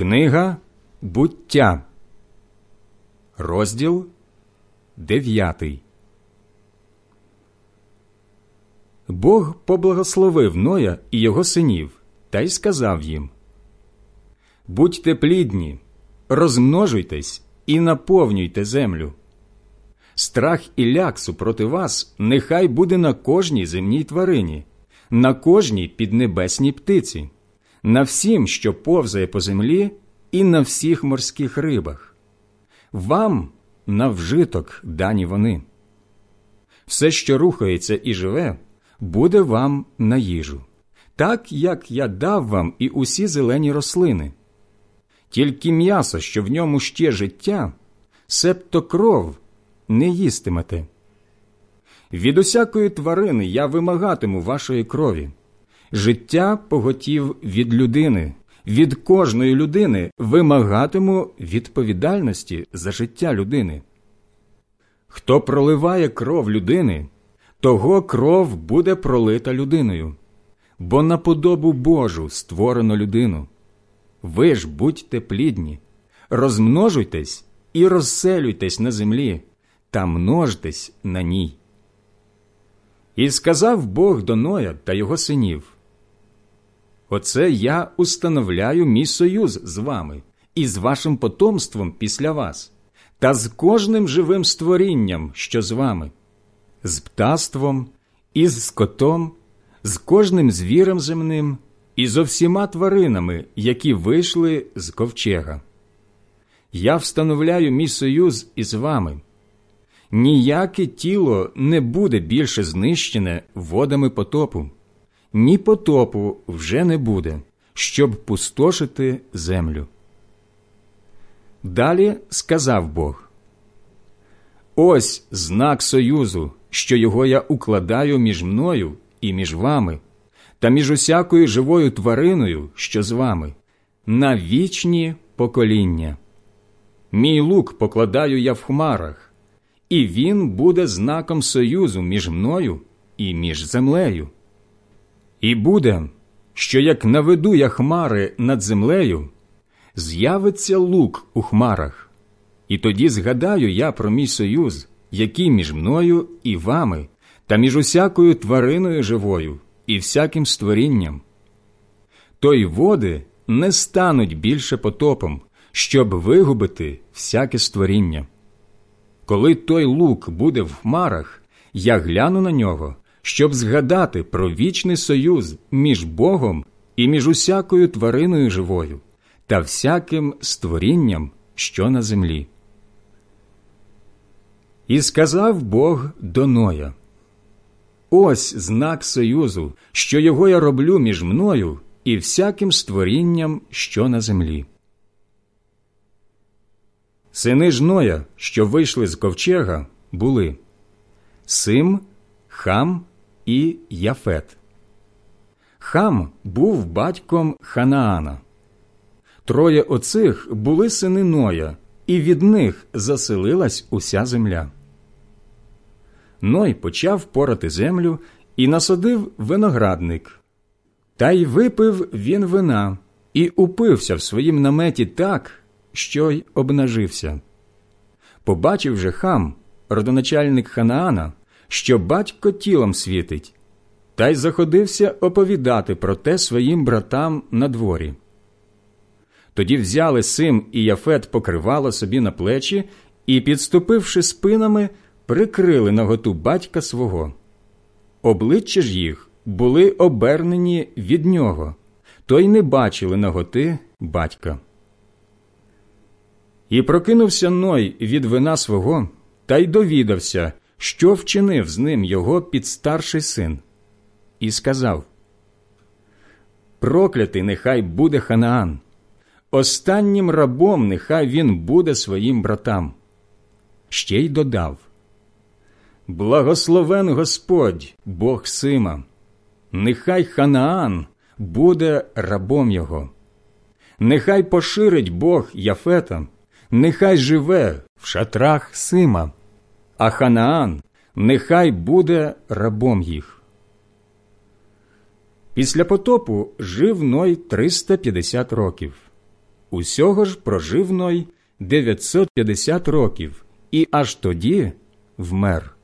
Книга буття, розділ дев'ятий. Бог поблагословив Ноя і його синів та й сказав їм Будьте плідні, розмножуйтесь і наповнюйте землю. Страх і ляк супроти вас нехай буде на кожній земній тварині, на кожній піднебесній птиці, на всім, що повзає по землі, і на всіх морських рибах. Вам на вжиток дані вони. Все, що рухається і живе, буде вам на їжу, так як я дав вам і усі зелені рослини. Тільки м'ясо, що в ньому ще життя, себто кров не їстимете. Від усякої тварини я вимагатиму вашої крові. Життя поготів від людини, від кожної людини вимагатиму відповідальності за життя людини. Хто проливає кров людини, того кров буде пролита людиною, бо на подобу Божу створено людину. Ви ж будьте плідні, розмножуйтесь і розселюйтесь на землі та множтесь на ній. І сказав Бог до Ноя та його синів Оце я установляю мій союз з вами і з вашим потомством після вас, та з кожним живим створінням, що з вами, з птаством, і з скотом, з кожним звірем земним і зо всіма тваринами, які вийшли з ковчега. Я встановляю мій союз із вами. Ніяке тіло не буде більше знищене водами потопу ні потопу вже не буде, щоб пустошити землю. Далі сказав Бог Ось знак союзу, що його я укладаю між мною і між вами, та між усякою живою твариною, що з вами, на вічні покоління. Мій лук покладаю я в хмарах, і він буде знаком союзу між мною і між землею. І буде, що як наведу я хмари над землею, з'явиться лук у хмарах, і тоді згадаю я про мій союз, який між мною і вами, та між усякою твариною живою і всяким створінням. То й води не стануть більше потопом, щоб вигубити всяке створіння. Коли той лук буде в хмарах, я гляну на нього щоб згадати про вічний союз між Богом і між усякою твариною живою та всяким створінням, що на землі. І сказав Бог до Ноя Ось знак союзу, що його я роблю між мною і всяким створінням, що на землі. Сини ж Ноя, що вийшли з ковчега, були Сим, Хам і Яфет. Хам був батьком Ханаана. Троє оцих були сини Ноя, і від них заселилась уся земля. Ной почав порати землю і насадив виноградник. Та й випив він вина і упився в своїм наметі так, що й обнажився. Побачив же хам, родоначальник Ханаана, що батько тілом світить, та й заходився оповідати про те своїм братам на дворі. Тоді взяли Сим і Яфет покривало собі на плечі і, підступивши спинами, прикрили наготу батька свого. Обличчя ж їх були обернені від нього, то й не бачили наготи батька. І прокинувся Ной від вина свого та й довідався, що вчинив з ним його підстарший син, і сказав Проклятий нехай буде Ханаан, останнім рабом нехай він буде своїм братам. Ще й додав Благословен Господь, Бог Сима, нехай Ханаан буде рабом його, нехай поширить Бог Яфета, нехай живе в шатрах Сима а Ханаан нехай буде рабом їх. Після потопу жив Ной 350 років. Усього ж прожив Ной 950 років, і аж тоді вмер.